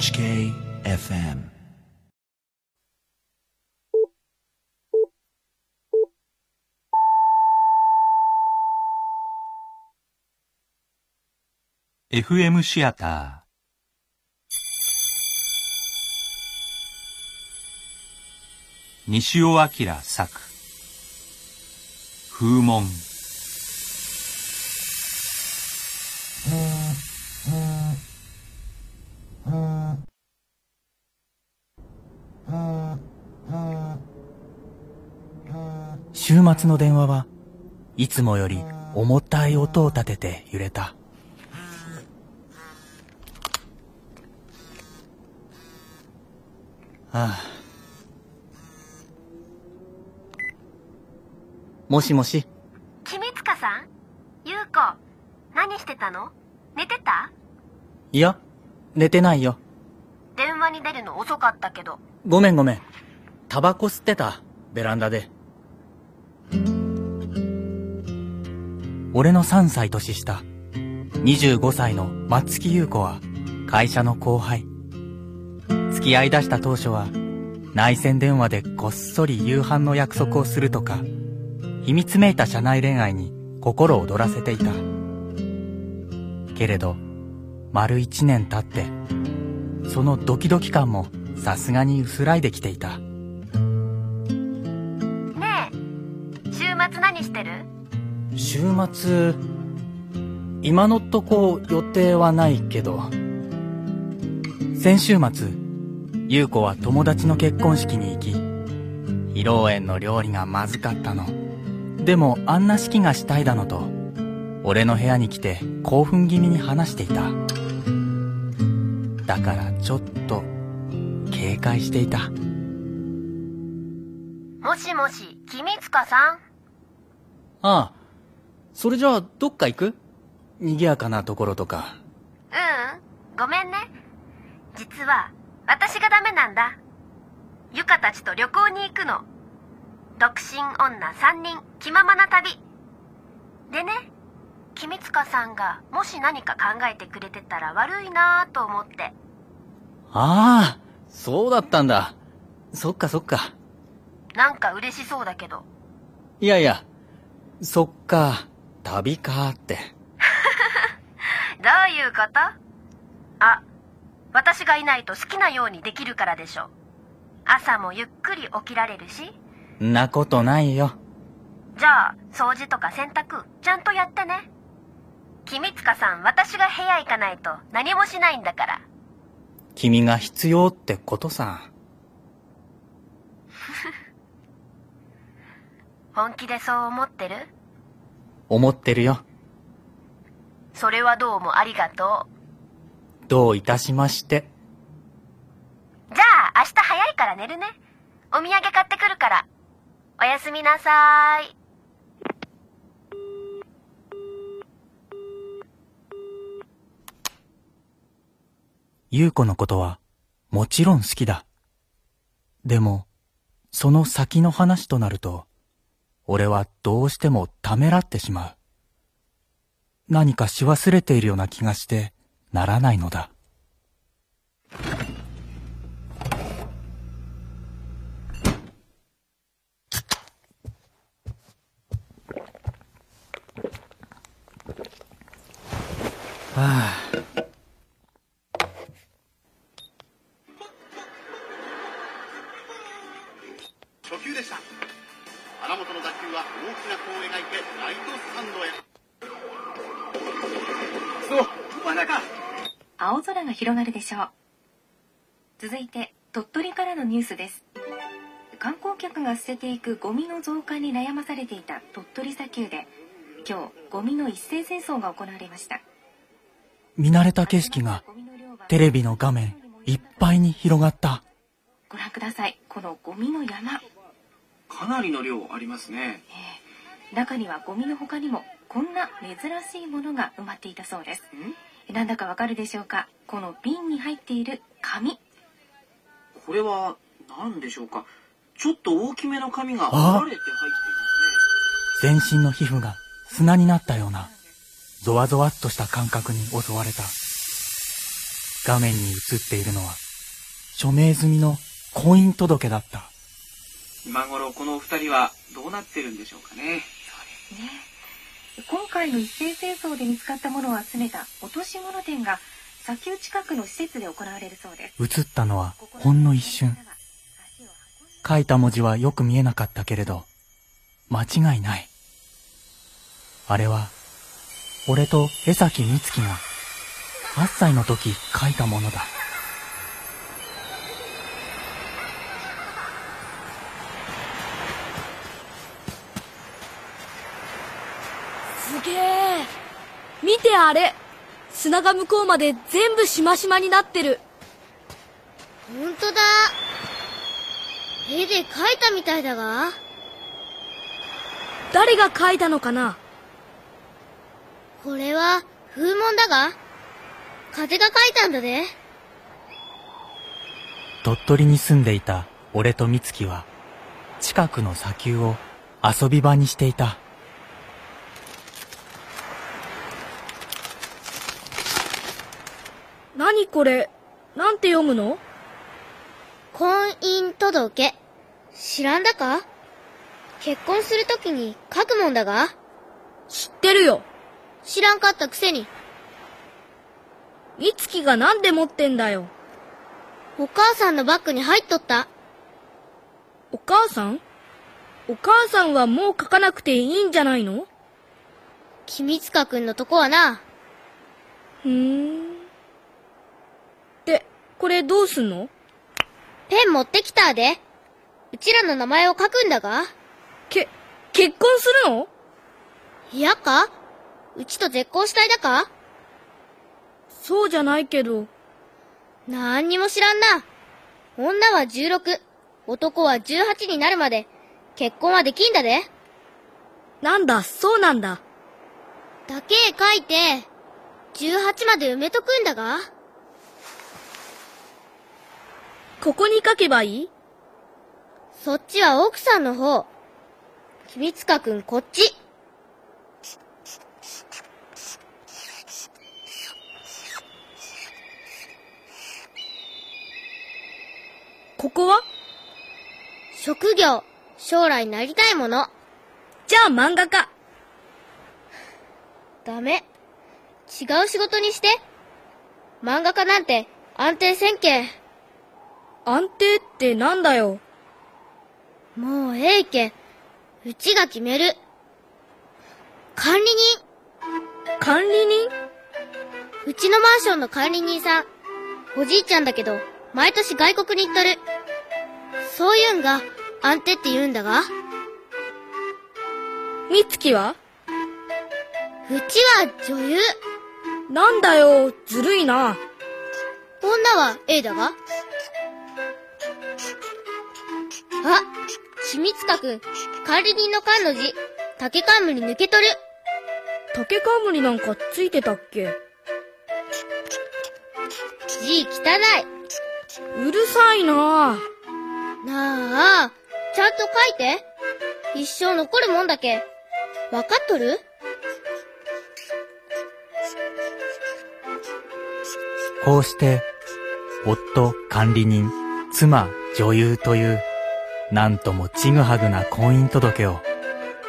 NHK-FM FM シアター西尾明作。風門の電話はいつもより重たい音を立てて揺れた。ああ。もしもし、君塚さん？優子何してたの？寝てた？いや、寝てないよ。電話に出るの遅かったけどごめんごめん。タバコ吸ってた、ベランダで。俺の3歳年下、25歳の松木優子は会社の後輩。付き合い出した当初は、内線電話でこっそり夕飯の約束をするとか、秘密めいた社内恋愛に心躍らせていた。けれど、丸一年経って、そのドキドキ感もさすがに薄らいできていた。ねえ週末何してる？週末、今のとこ予定はないけど、先週末、優子は友達の結婚式に行き、披露宴の料理がまずかったの。でもあんな式がしたいだのと、俺の部屋に来て興奮気味に話していた。だからちょっと警戒していた。もしもし君塚さん？ああ、それじゃあどっか行く？賑やかなところとか。ううんごめんね。実は私がダメなんだ。ゆかたちと旅行に行くの。独身女3人気ままな旅。でね君塚さんがもし何か考えてくれてたら悪いなぁと思って。ああ、そうだったんだ。そっかそっか。なんか嬉しそうだけど。いやいや、そっか、旅かって。どういうこと？あ私がいないと好きなようにできるからでしょ朝もゆっくり起きられるしんなことないよ。じゃあ掃除とか洗濯ちゃんとやってね君塚さん私が部屋行かないと何もしないんだから君が必要ってことさ。本気でそう思ってる？思ってるよ。それはどうもありがとどういたしまして。うじゃあ明日早いから寝るねお土産買ってくるからおやすみなさい優子のことは、もちろん好きだ。でも、その先の話となると、俺はどうしてもためらってしまう。何かし忘れているような気がしてならないのだ。はあ。ライトスタンドへ。そう真中。青空が広がるでしょう。続いて鳥取からのニュースです。観光客が捨てていくゴミの増加に悩まされていた鳥取砂丘で今日ゴミの一斉清掃が行われました。見慣れた景色がテレビの画面いっぱいに広がった。ご覧ください。このゴミの山。かなりの量ありますね中にはゴミの他にもこんな珍しいものが埋まっていたそうです。なんだかわかるでしょうか？この瓶に入っている紙。これは何でしょうか？ちょっと大きめの紙があ？折れて入っています全身の皮膚が砂になったような、ゾワゾワっとした感覚に襲われた。画面に映っているのは、署名済みの婚姻届だった。今頃このお二人はどうなってるんでしょうかね？ね今回の一斉清掃で見つかったものを集めた落とし物展が砂丘近くの施設で行われるそうです映ったのはほんの一瞬。書いた文字はよく見えなかったけれど、間違いない。あれは、俺と江崎美月が、8歳の時書いたものだ。見てあれ。砂が向こうまで全部しましまになってる。ほんとだ。絵で描いたみたいだが。誰が描いたのかな？これは風紋だが。風が描いたんだね。鳥取に住んでいた俺と美月は、近くの砂丘を遊び場にしていた。何これ。なんて読むの？婚姻届。知らんだか？結婚するときに書くもんだが？知ってるよ。知らんかったくせに。美月がなんで持ってんだよ。お母さんのバッグに入っとった。お母さん？お母さんはもう書かなくていいんじゃないの？君塚くんのとこはな。ふーん。でこれどうすんの？ペン持ってきたで。うちらの名前を書くんだが。け結婚するの？嫌か？うちと絶交したいだか？そうじゃないけど。なんにも知らんな。女は16、男は18になるまで。結婚はできんだで。なんだ？そうなんだ。だけ書いて、18まで埋めとくんだがここに書けばいい？そっちは奥さんの方。君塚くんこっち。ここは？職業、将来なりたいもの。じゃあ漫画家ダメ。違う仕事にして。漫画家なんて安定せんけ。安定ってなんだよもうええけ。うちが決める。管理人。管理人？うちのマンションの管理人さん。おじいちゃんだけど、毎年外国に行っとる。そういうんが安定って言うんだが、美月は？うちは女優。なんだよずるいな女は A だが。あ、君塚くん、管理人の缶の字、竹冠抜けとる。竹冠なんかついてたっけ？字汚うるさいない。なあ、ちゃんと書いて。一生残るもんだけ。わかっとる？こうして、夫、管理人、妻、女優という、なんともちぐはぐな婚姻届を、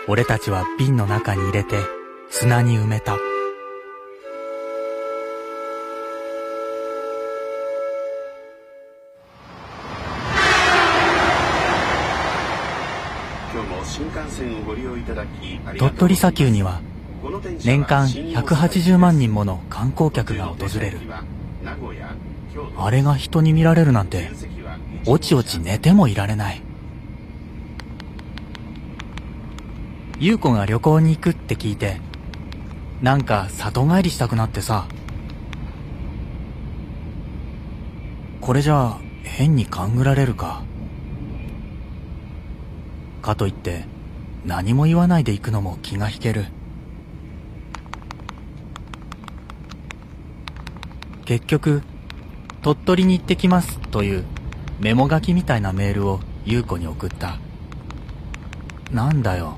俺たちは瓶の中に入れて、砂に埋めた。今日も新幹線をご利用いただきありがとう鳥取砂丘には、年間新大阪180万人もの観光客が訪れる。あれが人に見られるなんておちおち寝てもいられない。優子が旅行に行くって聞いて、なんか里帰りしたくなってさ。これじゃあ変に勘ぐられるか。かといって、何も言わないで行くのも気が引ける。結局、鳥取に行ってきますというメモ書きみたいなメールを優子に送った。なんだよ。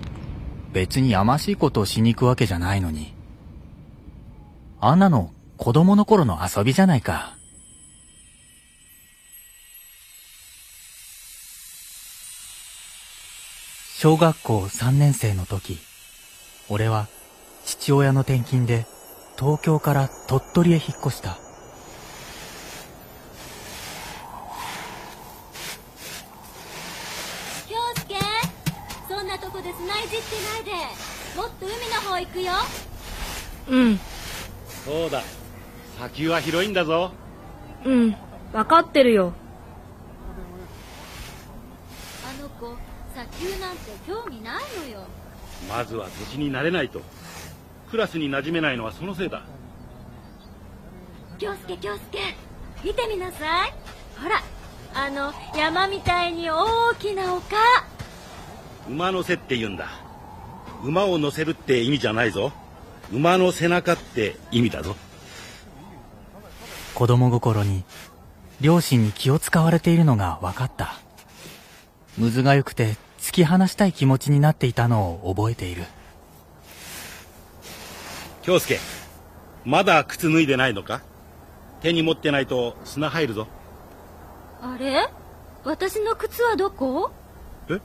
別にやましいことをしに行くわけじゃないのに。あんなの子供の頃の遊びじゃないか。小学校3年生の時、俺は父親の転勤で東京から鳥取へ引っ越した。方行くよ。うん。そうだ。砂丘は広いんだぞ。うん。分かってるよ。あの子砂丘なんて興味ないのよ。まずは年に慣れないと。クラスに馴染めないのはそのせいだ。京介京介。見てみなさい。ほらあの山みたいに大きな丘。馬乗せって言うんだ馬を乗せるって意味じゃないぞ。馬の背中って意味だぞ。子供心に両親に気を使われているのが分かった。むずがゆくて突き放したい気持ちになっていたのを覚えている。京介まだ靴脱いでないのか？手に持ってないと砂入るぞ。あれ？私の靴はどこ？え？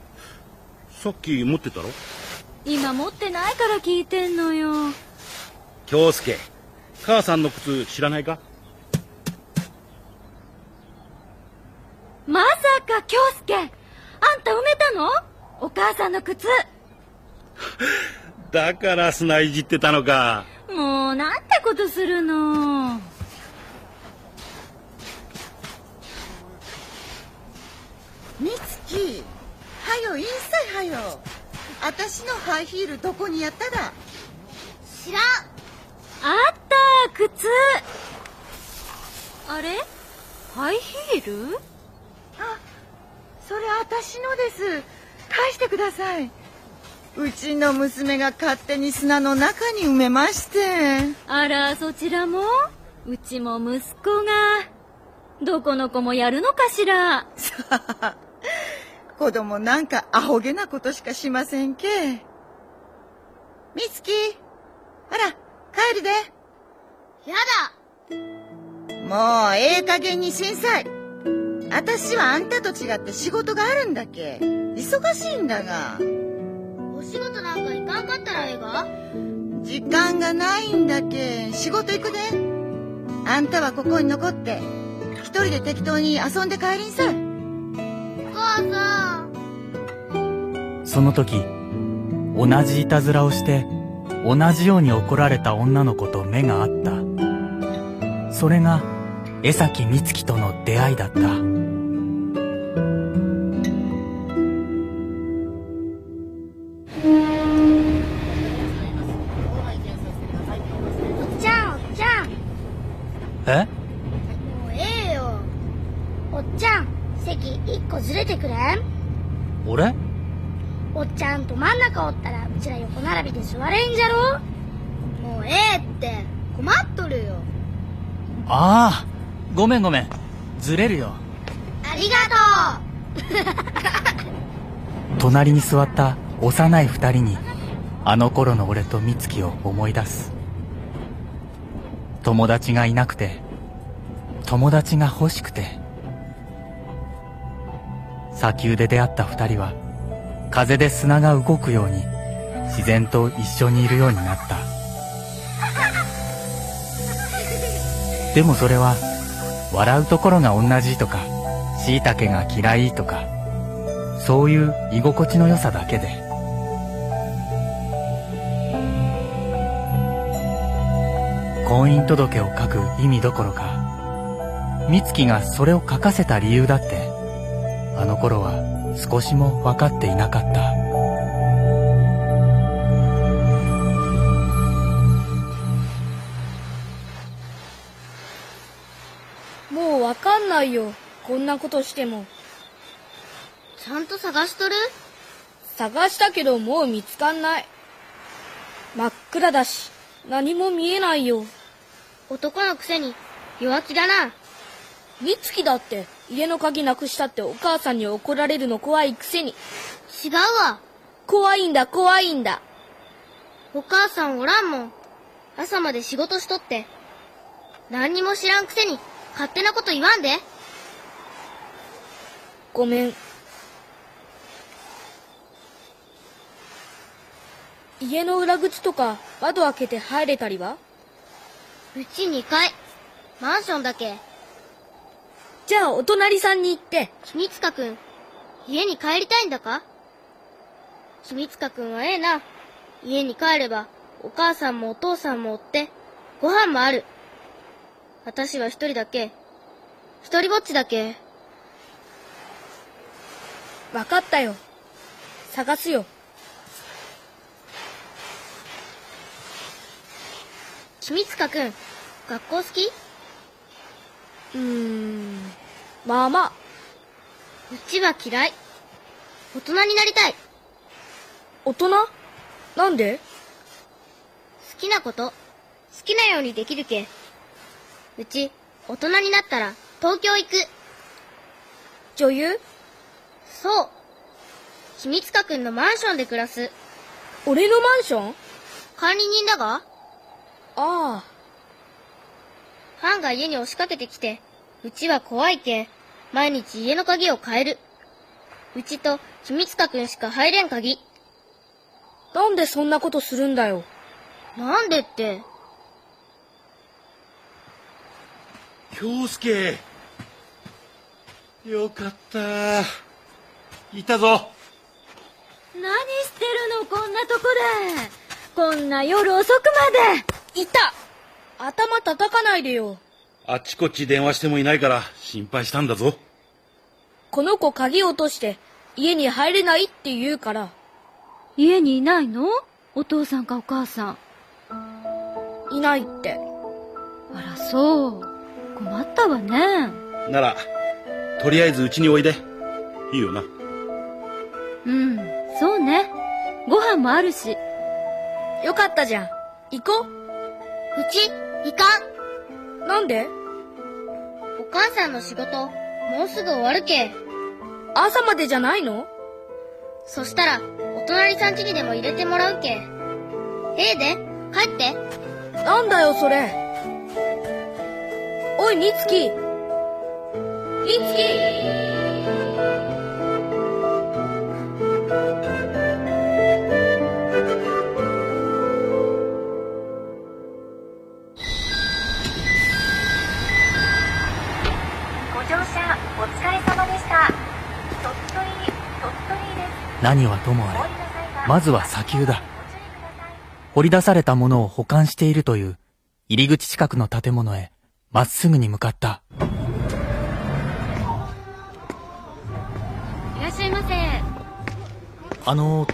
さっき持ってたろ？今持ってないから聞いてんのよ。京介母さんの靴知らないか？まさか京介。あんた埋めたの？お母さんの靴。だから砂いじってたのか。もうなんてことするの。みつきはよいいさいはよ私のハイヒールどこにやっただ？知らん。あった靴。あれ？ハイヒール？あそれ私のです。返してください。うちの娘が勝手に砂の中に埋めまして。あらそちらも？うちも息子が。どこの子もやるのかしら。さ あ子供なんかアホげなことしかしませんけ。みつきあら帰るで。やもうええ加減にしんさい。私はあんたと違って仕事があるんだけ。忙しいんだが。だお仕事なんか行かんかったらええが？時間がないんだけ。仕事行くで。あんたはここに残って。一人で適当に遊んで帰りんさい。お母さんその時、同じいたずらをして、同じように怒られた女の子と目が合った。それが、江崎美月との出会いだった。おっもうええよおっちゃん席一個ずれてくれん俺おっちゃんと真ん中おったらうちら横並びで座れんじゃろもうええって困っとるよああ、ごめんごめん。ずれるよ。ありがとう 隣に座った幼い二人に、あの頃の俺と美月を思い出す。友達がいなくて、友達が欲しくて。砂丘で出会った二人は、風で砂が動くように、自然と一緒にいるようになった。でもそれは、笑うところが同じとか、椎茸が嫌いとか、そういう居心地の良さだけで。婚姻届を書く意味どころか、美月がそれを書かせた理由だって、あの頃は少しも分かっていなかった。ないよ。こんなことしても。ちゃんと探しとる？探したけどもう見つかんない。真っ暗だし。何も見えないよ。男のくせに弱気だな。美月だって家の鍵なくしたってお母さんに怒られるの怖いくせに。違うわ。怖いんだ怖いんだ。お母さんおらんもん。朝まで仕事しとって。何にも知らんくせに勝手なこと言わんでごめん家の裏口とか窓開けて入れたりは？うち2階。マンションだけ。じゃあお隣さんに行って。君塚くん、家に帰りたいんだか？君塚くんはええな。家に帰れば、お母さんもお父さんもおって、ご飯もある。私は一人だけ。一人ぼっちだけ。わかったよ。探すよ。君塚くん、学校好き？うーん、まあまあ。うちは嫌い。大人になりたい。大人？なんで？好きなこと、好きなようにできるけ。うち、大人になったら、東京行く。女優？そう。君塚くんのマンションで暮らす。俺のマンション？管理人だが？ああ。ファンが家に押しかけてきて、うちは怖いけ、毎日家の鍵を変える。うちと君塚くんしか入れん鍵。なんでそんなことするんだよ。なんでって。京介。よかった。いたぞ。何してるのこんなとこで。こんな夜遅くまで。いた。頭叩かないでよ。あっちこっち電話してもいないから心配したんだぞ。この子鍵落として家に入れないって言うから。家にいないの？お父さんかお母さん。いないって。あらそう困ったわねならとりあえずうちにおいでいいよなうんそうねご飯もあるしよかったじゃん。行こうち、行かん。なんで？お母さんの仕事、もうすぐ終わるけ。朝までじゃないの？そしたら、お隣さん家にでも入れてもらうけ。ええで、帰って。なんだよ、それ。おい、みつき。みつき。ご乗車お疲れ様でした。鳥取鳥取です。何はともあれ、まずは砂丘だ。掘り出されたものを保管しているという入り口近くの建物へまっすぐに向かった。いらっしゃいませ。あの、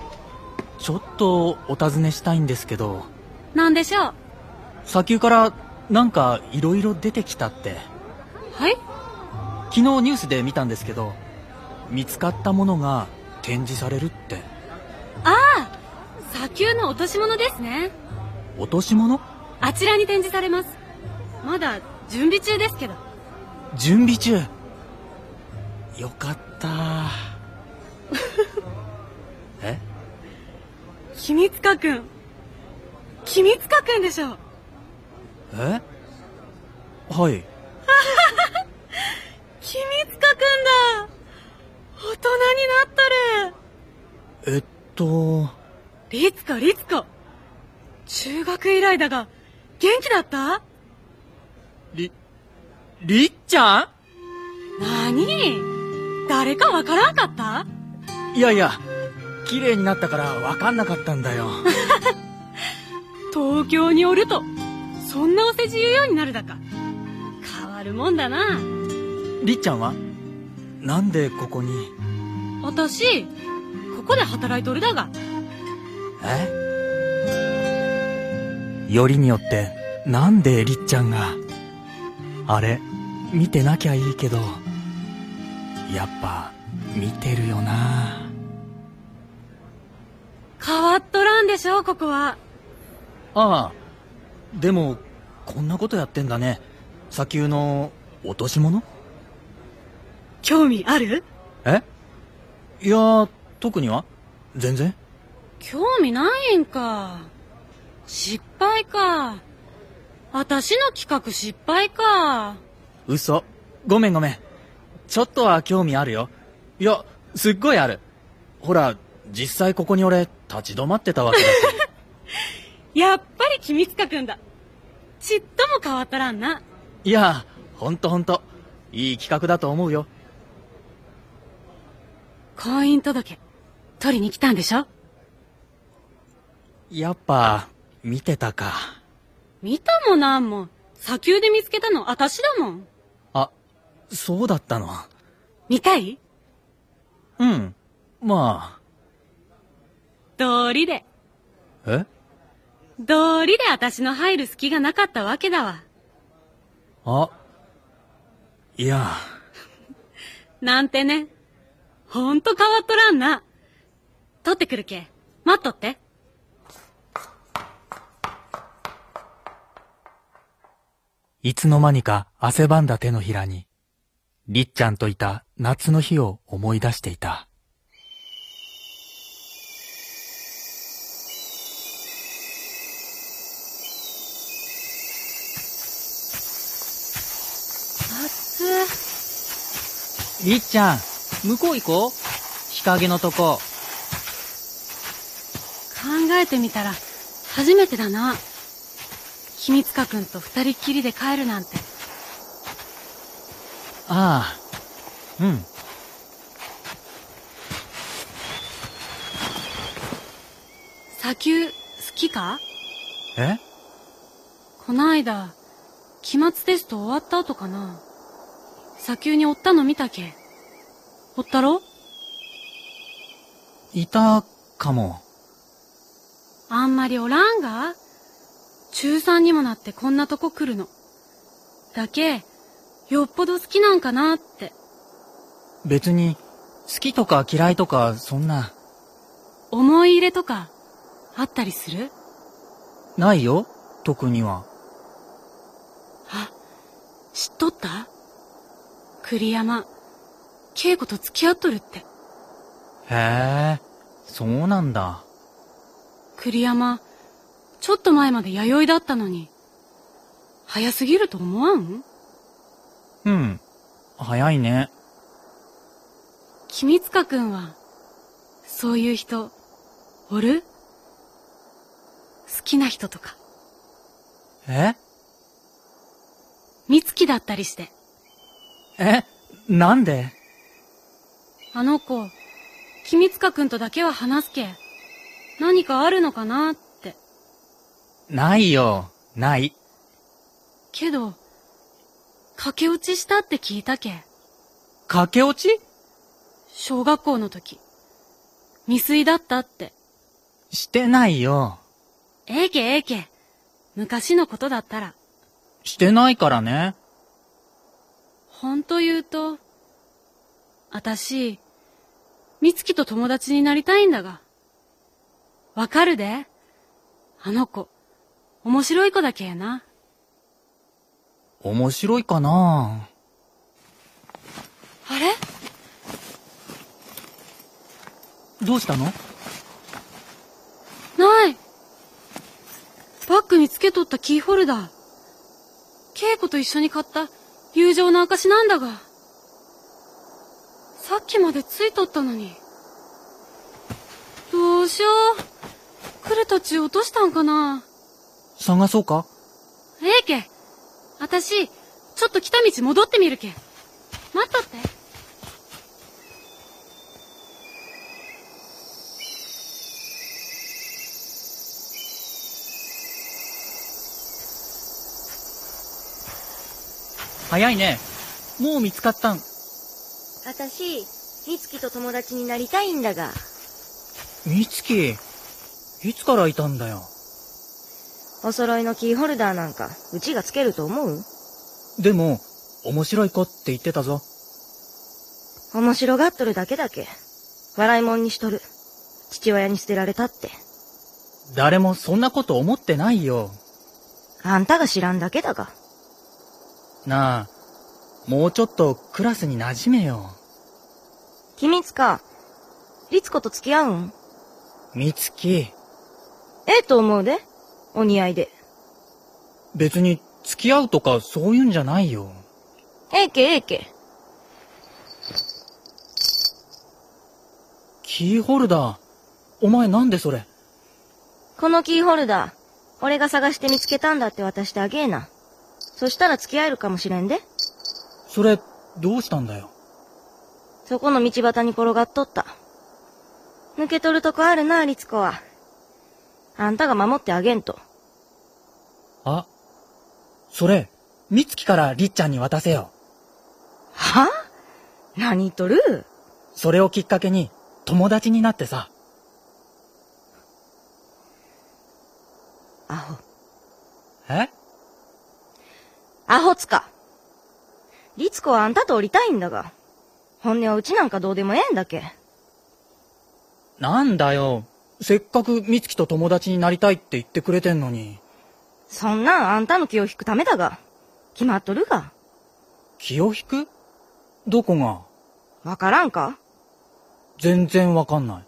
ちょっとお尋ねしたいんですけど、何でしょう？砂丘からなんか色々出てきたって。はい？昨日ニュースで見たんですけど、見つかったものが展示されるって。ああ砂丘の落とし物ですね。落とし物？あちらに展示されます。まだ準備中ですけど。準備中？よかった。え？君塚くん君塚くんでしょ。え？はい。君塚くんだ。大人になったる。えっと、律子律子。中学以来だが元気だった？り、りっちゃん？何？誰かわからんかった？いやいや、綺麗になったからわかんなかったんだよ。東京におるとそんなお世辞言うようになるだか。変わるもんだな。りっちゃんは？なんでここに？私ここで働いとるだが。え？よりによって、なんでりっちゃんが？あれ、見てなきゃいいけど、やっぱ、見てるよな。変わっとらんでしょここは。ああ、でも、こんなことやってんだね。砂丘の、落とし物？興味ある？え？いや、特には？全然？興味ないんか。失敗か私の企画失敗か嘘。ごめんごめん。ちょっとは興味あるよ。いや、すっごいある。ほら、実際ここに俺、立ち止まってたわけだし。やっぱり君塚くんだ。ちっとも変わっとらんな。いや、ほんとほんと。いい企画だと思うよ。婚姻届、取りに来たんでしょ？やっぱ、見てたか。見たもなんも。砂丘で見つけたの私だもん。あ、そうだったの？見たい？うん。ま道理で。あ。え？道理で私の入る隙がなかったわけだわ。あ。いや。なんてね。ほんと変わっとらんな。取ってくるけ。待っとって。いつの間にか汗ばんだ手のひらに、りっちゃんといた夏の日を思い出していた。夏。りっちゃん、向こう行こう日陰のとこ。考えてみたら、初めてだな。君塚くんと二人っきりで帰るなんて。ああ、うん。砂丘、好きか？え？こないだ、期末テスト終わった後かな。砂丘におったの見たけ。おったろ？いたかも。あんまりおらんが？中3にもなってこんなとこ来るの。だけ、よっぽど好きなんかなって。別に、好きとか嫌いとか、そんな、思い入れとか、あったりする？ないよ、特には。あ、知っとった？栗山、恵子と付き合っとるって。へえ、そうなんだ。栗山、ちょっと前まで弥生だったのに、早すぎると思わん？うん、早いね。君塚くんは、そういう人、おる？好きな人とか。え？美月だったりして。え？なんで？あの子、君塚くんとだけは話すけ。何かあるのかなって。ないよ、ない。けど、駆け落ちしたって聞いたけ。駆け落ち？小学校の時。未遂だったって。してないよ。ええけええけ。昔のことだったら。してないからね。ほんと言うと、あたし、美月と友達になりたいんだが。わかるであの子、面白い子だけやな。面白いかなあれ？どうしたの？ないバッグにつけとったキーホルダー。稽古と一緒に買った友情の証なんだが。さっきまでついとったのに。どうしよう。来る途中落としたんかな探そうか？ええけ。あたし、ちょっと来た道戻ってみるけ。待っとって。早いね。もう見つかったん。あたし、みつきと友達になりたいんだが。みつき、いつからいたんだよ？お揃いのキーホルダーなんか、うちがつけると思う？でも、面白い子って言ってたぞ。面白がっとるだけだけ。笑いもんにしとる。父親に捨てられたって。誰もそんなこと思ってないよ。あんたが知らんだけだが。なあ、もうちょっとクラスに馴染めよ。君つか、律子と付き合うん？みつき、ええと思うで。お似合いで。別に付き合うとかそういうんじゃないよ。ええけええけ。キーホルダー。お前なんでそれ？このキーホルダー、俺が探して見つけたんだって渡してあげえな。そしたら付き合えるかもしれんで。それ、どうしたんだよ？そこの道端に転がっとった。抜け取るとこあるな、律子は。あんたが守ってあげんと。あ、それ、みつきからりっちゃんに渡せよ。は？何言っとる？それをきっかけに、友達になってさ。アホ。え？アホつか。律子はあんたと降りたいんだが。本音はうちなんかどうでもええんだけ。なんだよ。せっかくみつきと友達になりたいって言ってくれてんのに。そんなんあんたの気を引くためだが。決まっとるが。気を引く？どこが？わからんか？全然わかんない。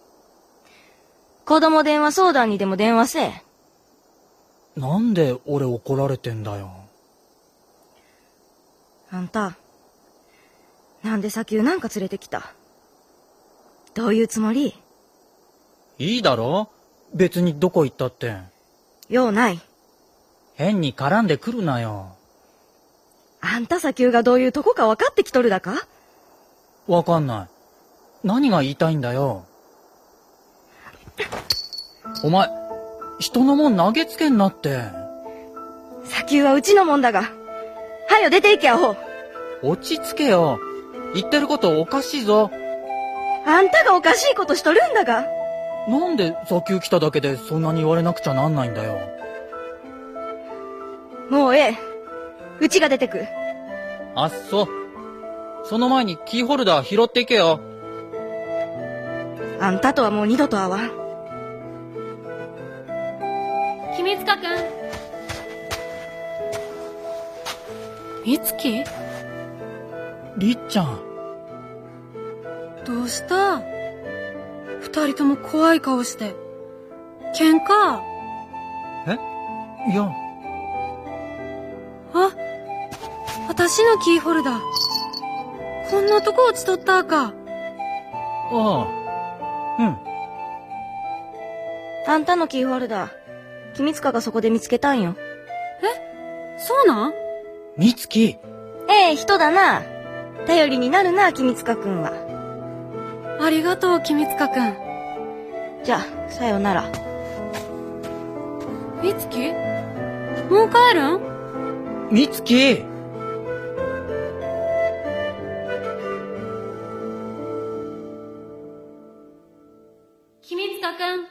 子供電話相談にでも電話せえ。なんで俺怒られてんだよ。あんた、なんで砂丘なんか連れてきた？どういうつもり？いいだろ？別にどこ行ったって。用ない。変に絡んでくるなよ。あんた砂丘がどういうとこか分かってきとるだか？わかんない。何が言いたいんだよ。お前、人のもん投げつけんなって。砂丘はうちのもんだが。はよ出て行けアホ。落ち着けよ。言ってることおかしいぞ。あんたがおかしいことしとるんだが。なんで砂丘来ただけでそんなに言われなくちゃなんないんだよ。もうええ。うちが出てく。あっそ。その前にキーホルダー拾っていけよ。あんたとはもう二度と会わん。君塚くん。みつき？りっちゃん。どうした？二人とも怖い顔して。喧嘩？え？いや。あ、私のキーホルダー。こんなとこ落ちとったか。ああ。うん。あんたのキーホルダー、君塚がそこで見つけたんよ。え？そうなん？みつき。ええ人だな。頼りになるな、君塚くんは。ありがとう、君塚くん。じゃあ、さよなら。みつきもう帰るん？みつき君塚くん。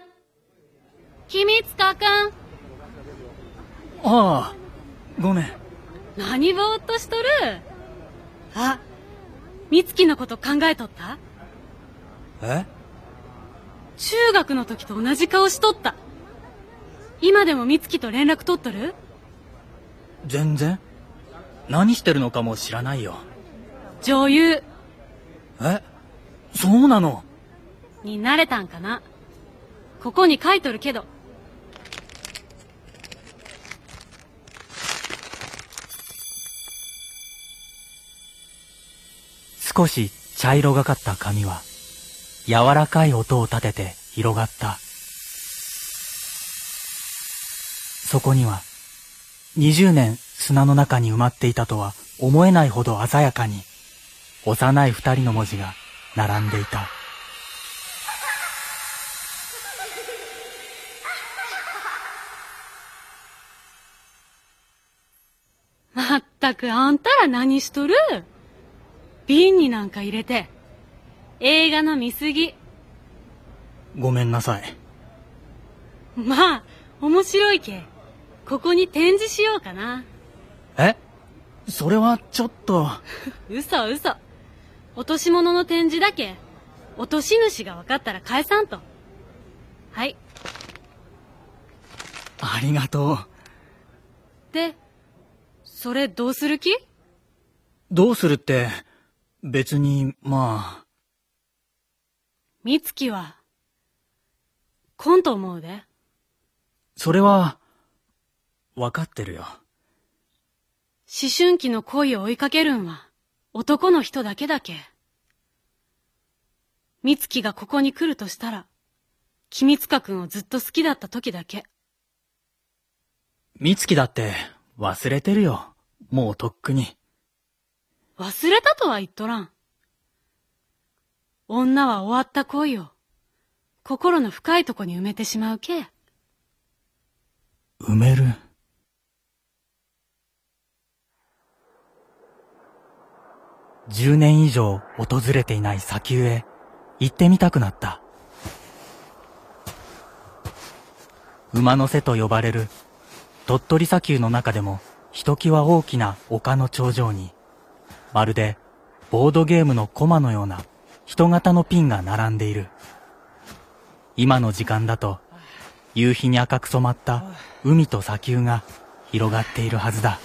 君塚くん。ああ。ごめん。何ぼーっとしとる？あ、みつきのこと考えとった？え？中学の時と同じ顔しとった。今でもみつきと連絡取っとる？全然。何してるのかも知らないよ。女優え？そうなの？になれたんかな？ここに書いとるけど。少し茶色がかった髪は、柔らかい音を立てて広がった。そこには、20年砂の中に埋まっていたとは思えないほど鮮やかに、幼い二人の文字が並んでいた。まったくあんたら何しとる？瓶になんか入れて。映画の見過ぎ。ごめんなさい。まあ、面白いけ。ここに展示しようかな。え？それはちょっと。嘘嘘。落とし物の展示だけ。落とし主が分かったら返さんと。はい。ありがとう。で、それどうする気？どうするって、別に、まあ。みつきは、来んと思うで。それは、わかってるよ。思春期の恋を追いかけるんは、男の人だけだけ。みつきがここに来るとしたら、君塚くんをずっと好きだった時だけ。美月だって忘れてるよ。もうとっくに。忘れたとは言っとらん。女は終わった恋を心の深いとこに埋めてしまうけ。埋める？10年以上訪れていない砂丘へ行ってみたくなった。馬の背と呼ばれる鳥取砂丘の中でもひときわ大きな丘の頂上に、まるでボードゲームのコマのような人型のピンが並んでいる。今の時間だと夕日に赤く染まった海と砂丘が広がっているはずだ。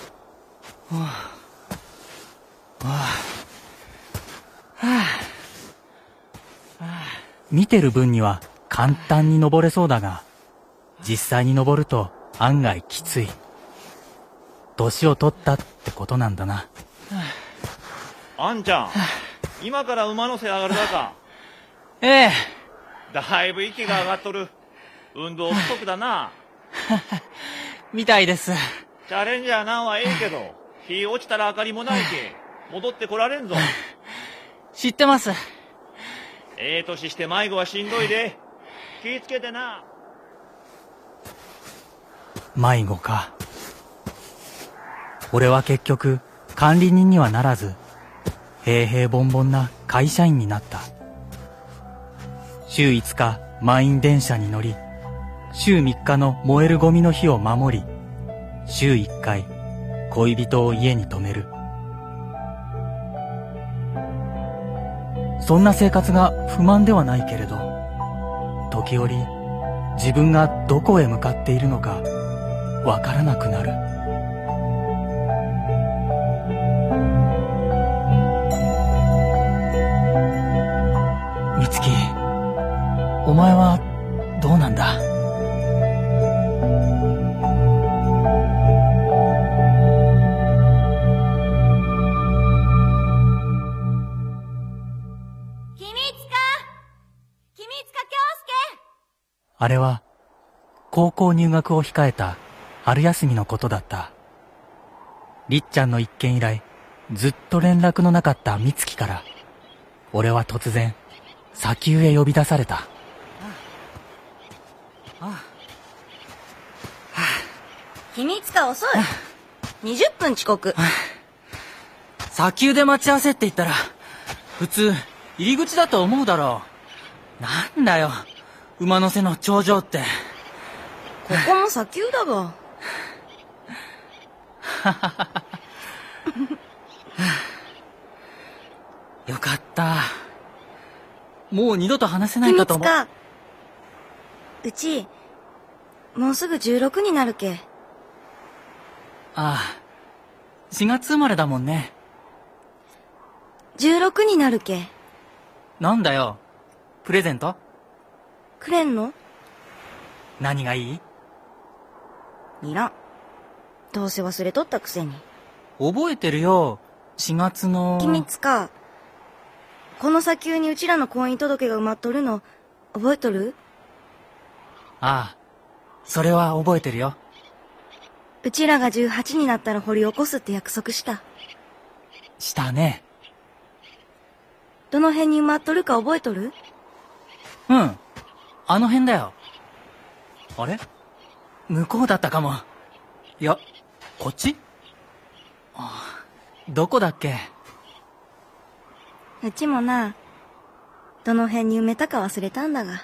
見てる分には簡単に登れそうだが、実際に登ると案外きつい。年を取ったってことなんだな。あんちゃん、今から馬の背上がるだか。ええ。だいぶ息が上がっとる。運動不足だな。みたいです。チャレンジャーなんはええけど、日落ちたら明かりもないけ、戻ってこられんぞ。知ってます。ええ年して迷子はしんどいで。気ぃつけてな。迷子か。俺は結局、管理人にはならず、平々凡々な会社員になった。週5日、満員電車に乗り、週3日の燃えるゴミの日を守り、週1回、恋人を家に泊める。そんな生活が不満ではないけれど、時折、自分がどこへ向かっているのか、わからなくなる。お前はどうなんだ？君塚君塚京あれは、高校入学を控えた春休みのことだった。りっちゃんの一件以来、ずっと連絡のなかった美月から、俺は突然、砂丘へ呼び出された。君塚遅い。20分遅刻。砂丘で待ち合わせって言ったら、普通、入り口だと思うだろう。なんだよ、馬の背の頂上って。ここも砂丘だが。よかった。もう二度と話せない君かと思う。塚。うち、もうすぐ16になるけ。ああ、4月生まれだもんね。16になるけ。なんだよ、プレゼント？くれんの？何がいい？いらん。どうせ忘れとったくせに。覚えてるよ。4月の。君塚。この砂丘にうちらの婚姻届が埋まっとるの、覚えとる？ああ、それは覚えてるよ。うちらが18になったら掘り起こすって約束した。したね。どの辺に埋まっとるか覚えとる？うん。あの辺だよ。あれ？向こうだったかも。いや、こっち？あどこだっけ？うちもな、どの辺に埋めたか忘れたんだが。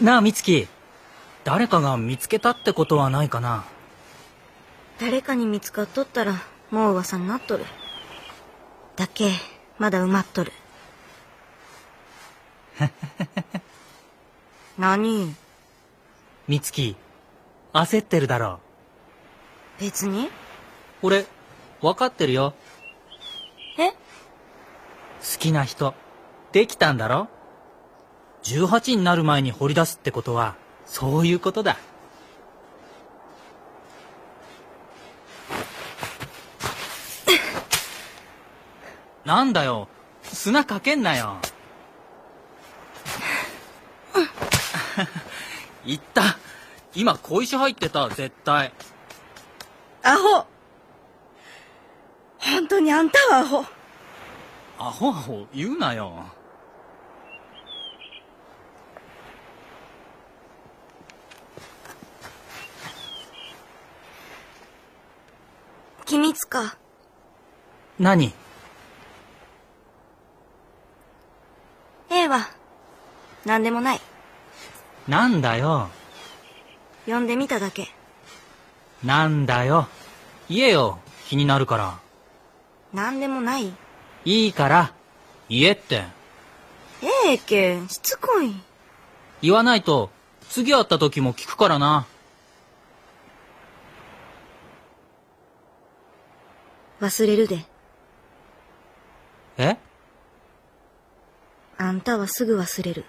なあ、みつき。誰かが見つけたってことはないかな誰かに見つかっとったら、もう噂になっとる。だけ、まだ埋まっとる。何？みつき、焦ってるだろ別に？う。俺、わかってるよ。え？好きな人、できたんだろ？18になる前に掘り出すってことはそういうことだ。なんだよ砂かけんなよ。言った。今小石入ってた、絶対。アホ本当にあんたはアホ。アホアホ言うなよ。君つか？何？ええわ。なんでもない。なんだよ。呼んでみただけ。なんだよ。言えよ。気になるから。なんでもない？いいから、言えって。ええけん、しつこい。言わないと、次会った時も聞くからな。忘れるで。え？あんたはすぐ忘れる。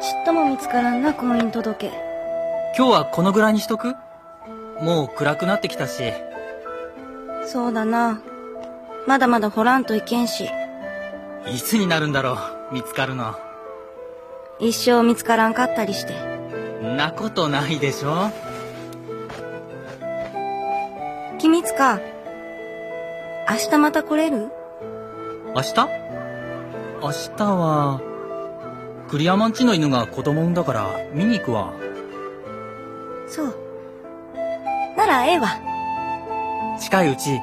ちっとも見つからんな、婚姻届。今日はこのぐらいにしとく？もう暗くなってきたし。そうだな。まだまだ掘らんといけんし。いつになるんだろう、見つかるの。一生見つからんかったりして。んなことないでしょ君つか、明日また来れる？明日？明日は、栗山んちの犬が子供産んだから見に行くわ。そう。ならええわ。近いうち、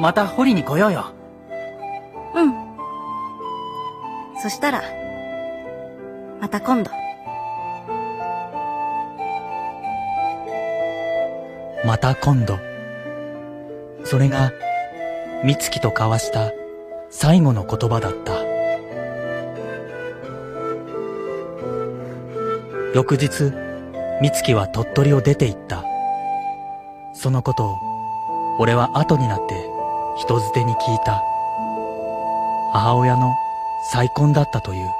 また掘りに来ようよ。そしたら、また今度。また今度。それが、美月と交わした最後の言葉だった。翌日、美月は鳥取を出て行った。そのことを、俺は後になって人づてに聞いた。母親の再婚だったという。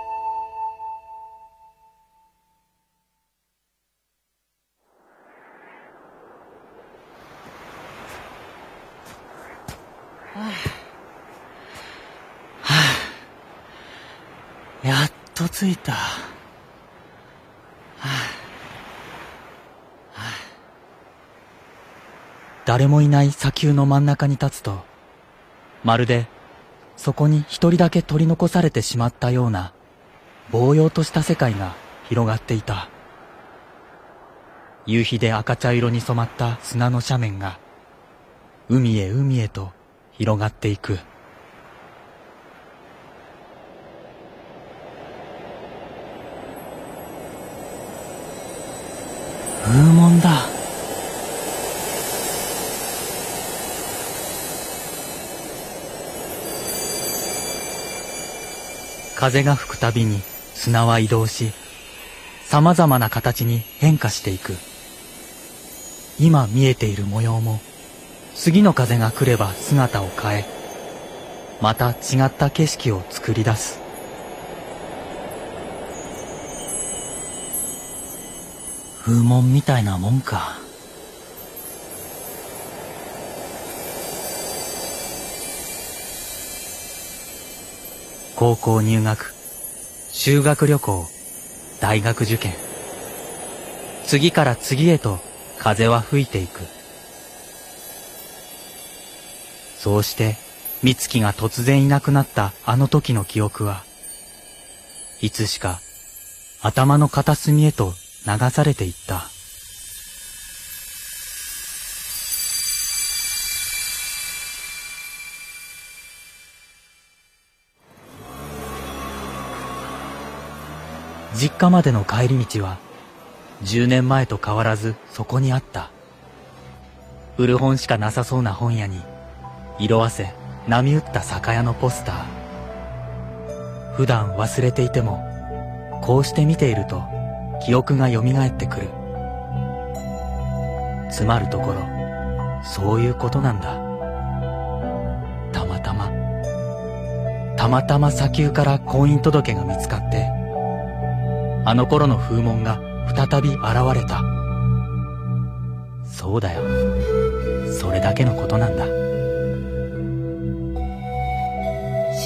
やっと着いた。はあはあ誰もいない砂丘の真ん中に立つと、まるでそこに一人だけ取り残されてしまったような、ぼうようとした世界が広がっていた。夕日で赤茶色に染まった砂の斜面が、海へ海へと広がっていく。風紋だ。風が吹くたびに砂は移動し、様々な形に変化していく。今見えている模様も、次の風が来れば姿を変え、また違った景色を作り出す。風紋みたいなもんか。高校入学、修学旅行、大学受験。次から次へと風は吹いていく。そうして、美月が突然いなくなったあの時の記憶は、いつしか頭の片隅へと流されていった。実家までの帰り道は、10年前と変わらずそこにあった。古本しかなさそうな本屋に、色あせ、波打った酒屋のポスター。普段忘れていても、こうして見ていると、記憶が蘇ってくる。つまるところ、そういうことなんだ。たまたま、たまたま砂丘から婚姻届が見つかって、あの頃の風紋が再び現れた。そうだよ。それだけのことなんだ思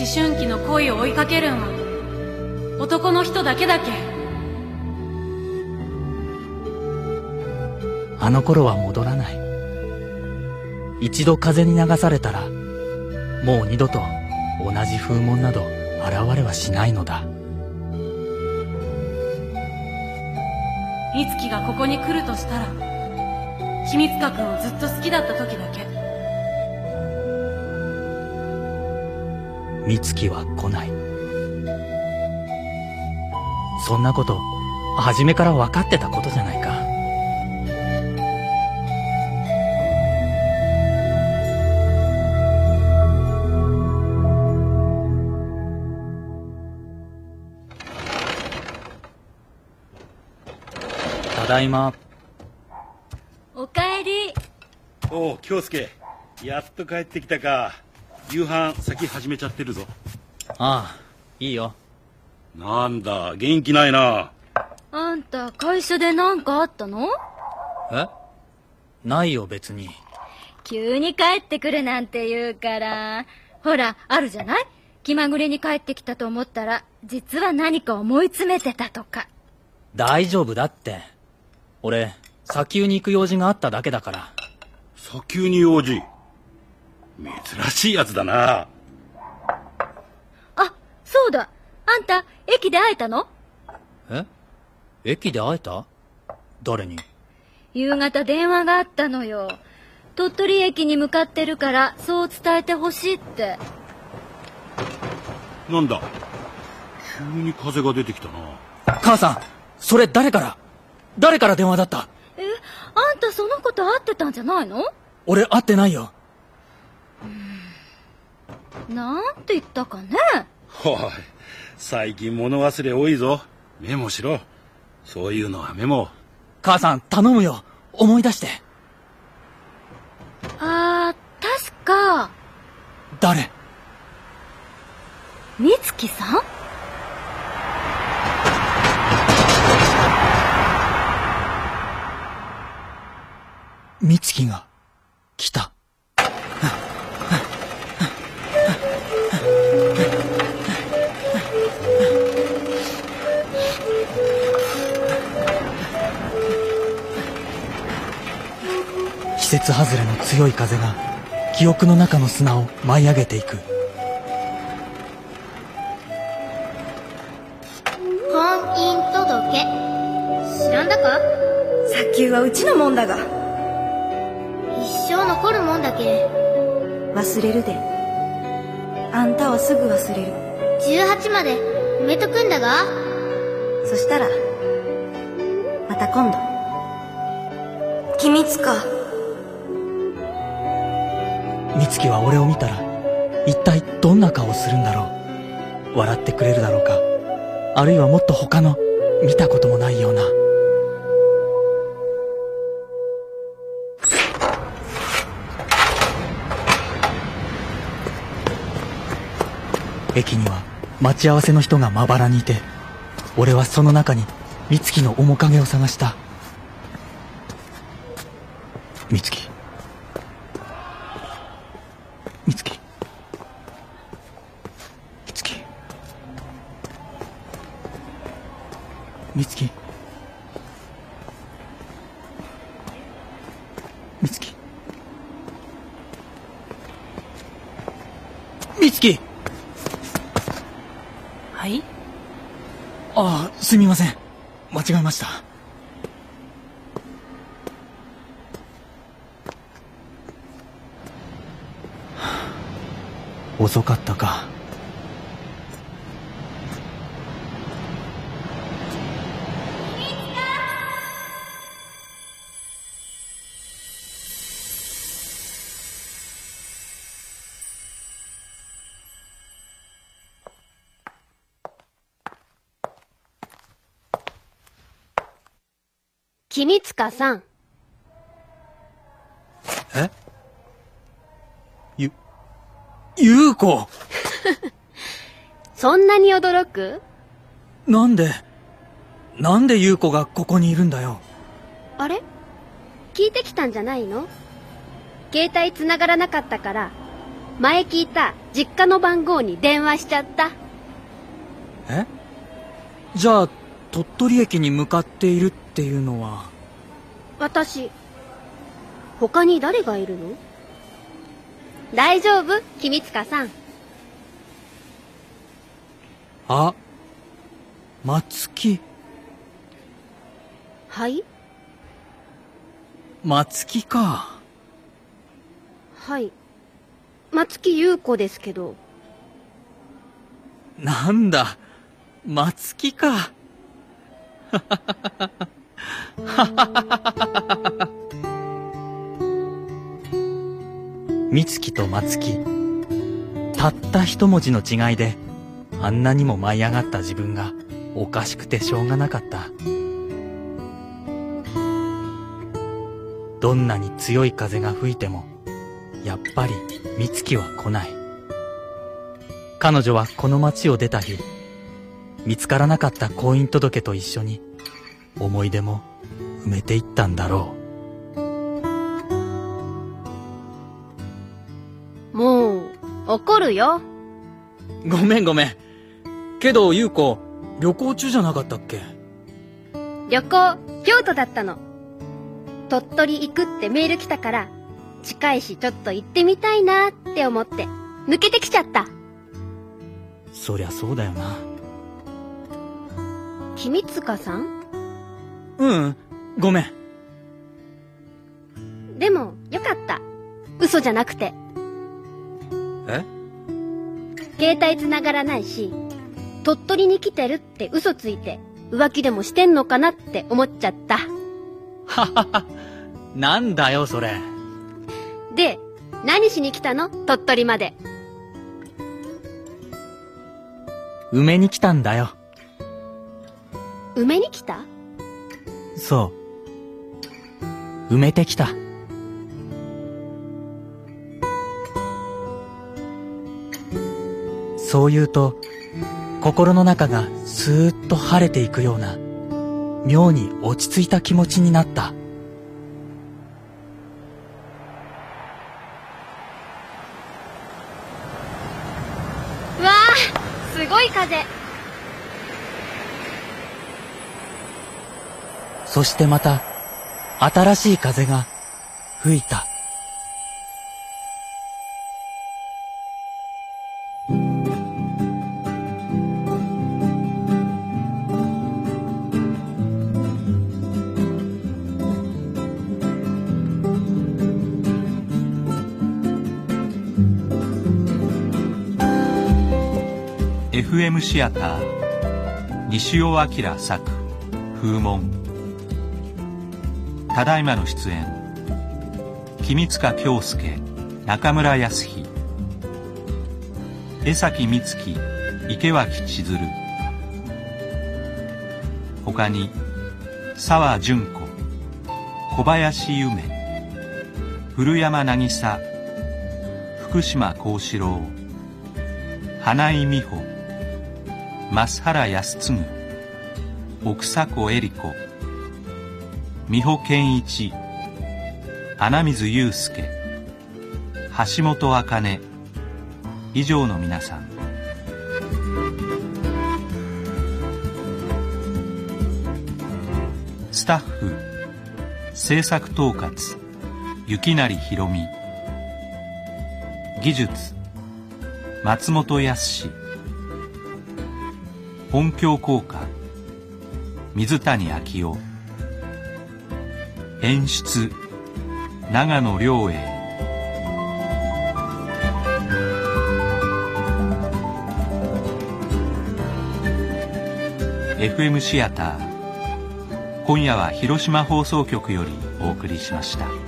春期の恋を追いかけるんは男の人だけだけあの頃は戻らない一度風に流されたらもう二度と同じ風紋など現れはしないのだ美月がここに来るとしたら君塚君をずっと好きだった時だけ。美月は来ない。そんなこと初めから分かってたことじゃないか。だいま。おかえり。おう京介。やっと帰ってきたか。夕飯先始めちゃってるぞ。ああいいよ。なんだ元気ないな。あんた会社で何かあったの？え？ないよ別に。急に帰ってくるなんて言うから。ほらあるじゃない？気まぐれに帰ってきたと思ったら実は何か思い詰めてたとか。大丈夫だって俺砂丘に行く用事があっただけだから。砂丘に用事？珍しいやつだな。あそうだ。あんた駅で会えたの？え？駅で会えた？誰に？夕方電話があったのよ。鳥取駅に向かってるからそう伝えてほしいって。なんだ？急に風が出てきたな。母さんそれ誰から？誰から電話だった？えあんたその子と会ってたんじゃないの？俺会ってないよ。なんて言ったかね。おい最近物忘れ多いぞ。メモしろ。そういうのはメモ。母さん頼むよ。思い出して。あー確か。誰？美月さん？美月が来た。季節外れの強い風が記憶の中の砂を舞い上げていく。婚姻届知らんだか？砂丘はうちのもんだが忘れるで。あんたはすぐ忘れる。18まで。埋めとくんだが。そしたらまた今度。君つか。美月は俺を見たら一体どんな顔をするんだろう。笑ってくれるだろうか。あるいはもっと他の見たこともないような駅には待ち合わせの人がまばらにいて俺はその中に美月の面影を探した。美月。すみません。間違えました。遅かったか。君塚さん。え？ゆ優子 そんなに驚く？なんで？なんで優子がここにいるんだよ？あれ？聞いてきたんじゃないの？携帯繋がらなかったから、前聞いた実家の番号に電話しちゃった。え？じゃあ、鳥取駅に向かっているっていうのは、私、他に誰がいるの？大丈夫君塚さん。あ、松木、はい？松木か。はい。松木優子ですけど。なんだ、松木か。美月と松木。たった一文字の違いで、あんなにも舞い上がった自分がおかしくてしょうがなかった。どんなに強い風が吹いても、やっぱり美月は来ない。彼女はこの街を出た日、見つからなかった婚姻届と一緒に、思い出も埋めていったんだろもう、怒るよ。う。ごめんごめん。けど、優子、旅行中じゃなかったっけ？旅行、京都だったの。鳥取行くってメール来たから、近いしちょっと行ってみたいなって思って、抜けてきちゃった。そりゃそうだよな。君塚さん？うん、ごめん。でも、よかった。嘘じゃなくて。え？携帯繋がらないし、鳥取に来てるって嘘ついて、浮気でもしてんのかなって思っちゃった。ははは。なんだよ、それ。で、何しに来たの？鳥取まで。埋めに来たんだよ。埋めに来た？そう。埋めてきた。そう言うと、心の中がスーッと晴れていくような、妙に落ち着いた気持ちになった。そしてまた、新しい風が吹いた。FM シアター西尾明作風門ただいまの出演。君塚京介中村康日江崎美月池脇千鶴。他に沢純子小林夢。古山渚福島幸四郎。花井美穂。増原康次。奥迫恵理子。美穂健一穴水祐介橋本茜以上の皆さん。スタッフ制作統括雪成博美。技術松本康。音響効果水谷昭夫。演出長野良栄 FM シアター今夜は広島放送局よりお送りしました。